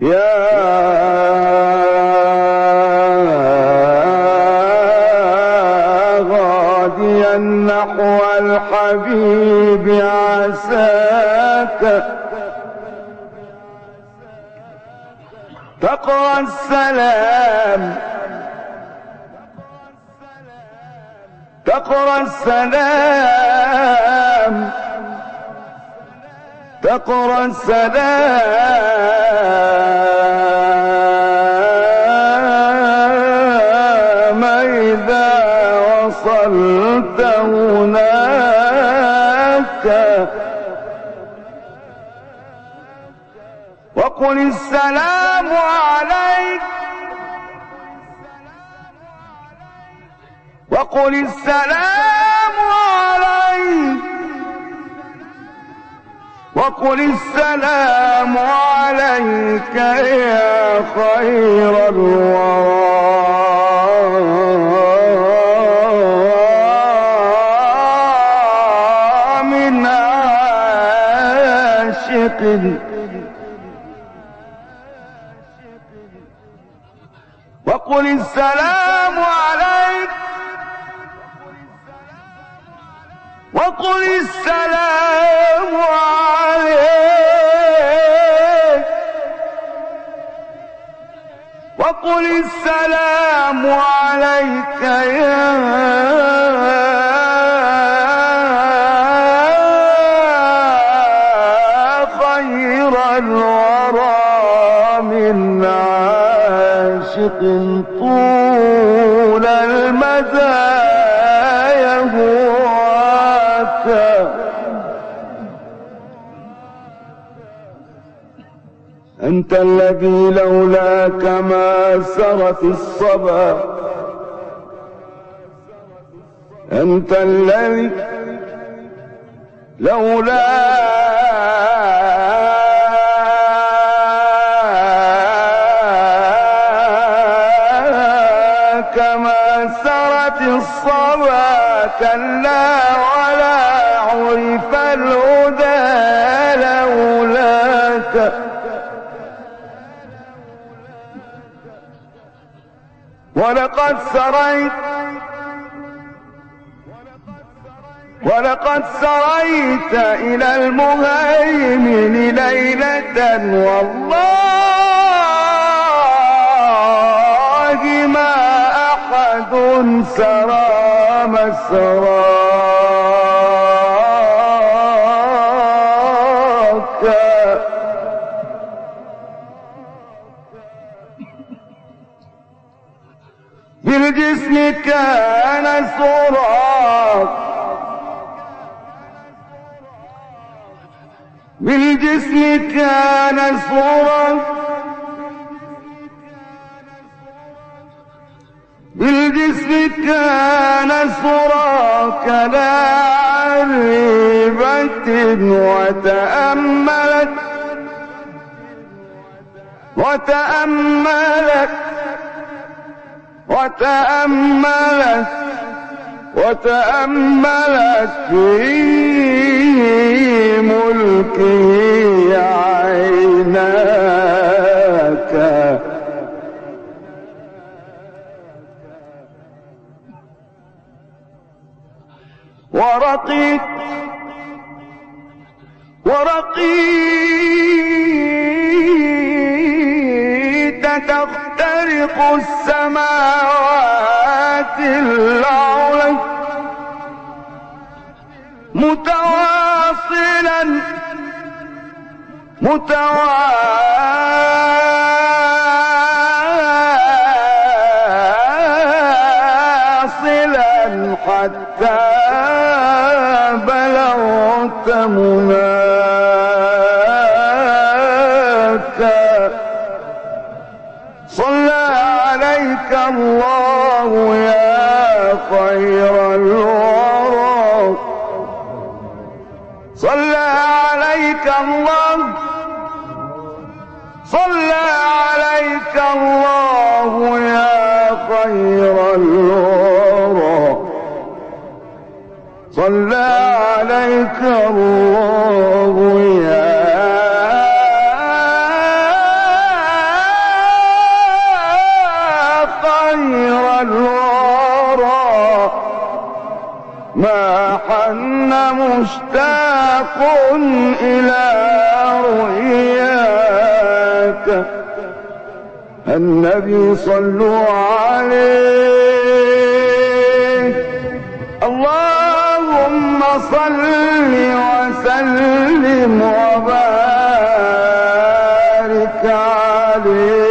يا غاديا نحو الحبيب عساك. تقرأ السلام. تقرأ السلام. تقرأ السلام إذا وصلت هناك. وقل السلام عليك. وقل السلام وقل السلام عليك يا خير الورى من عاشق. وقل السلام عليك. وقل السلام وقل السلام عليك يا خير الورى من عاشق طول المدى. أنت الذي لولاك ما سرت الصبا. أنت الذي لولاك ما سرت الصبا. كلا ولا عرف الهدى لولاك. ولقد سريت ولقد سريت إلى المهيمن ليلة والله ما أحد سرى مسراك بالجسم كان سراك بالجسم كان سراك بالجسم كان سراك لا عريبة وتأملت. وتأملت. وتأملت وتأملت في ملكه عيناك. ورقيت ورقيت تخترق السماوات العلى متواصلا متواصلا حتى بلغت مناك صلى عليك الله خير الورى. صلى عليك الله. صلى عليك الله يا خير الورى. صلى عليك الله. ما حن مشتاق إلى رؤياك. النبي صلوا عليه. اللهم صل وسلم وبارك عليه.